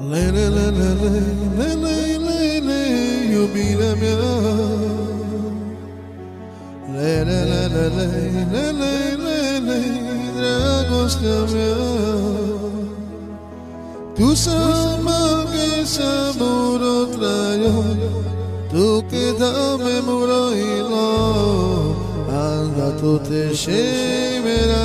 Lele, lele, lele, lele, lele, iubirea mea Lele, lele, lele, lele, lele, dragostea mea Tu sama que saburo trayo Tu que dame muro y lo Anda tu te shemerá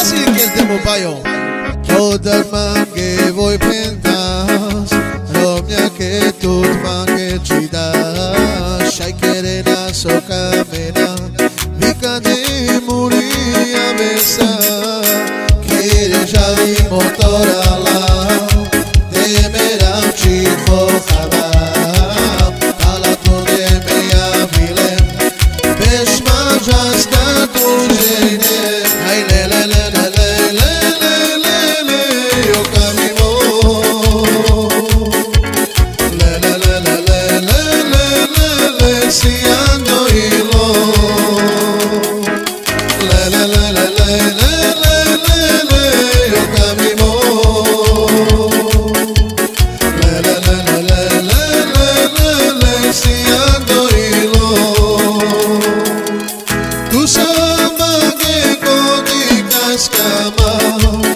Así que el tema payo. Todas man que voy pentas, lo mia que tus man que chidas, hay que rena so camena, mi cani muría besa, quiere ya di motora. Allah.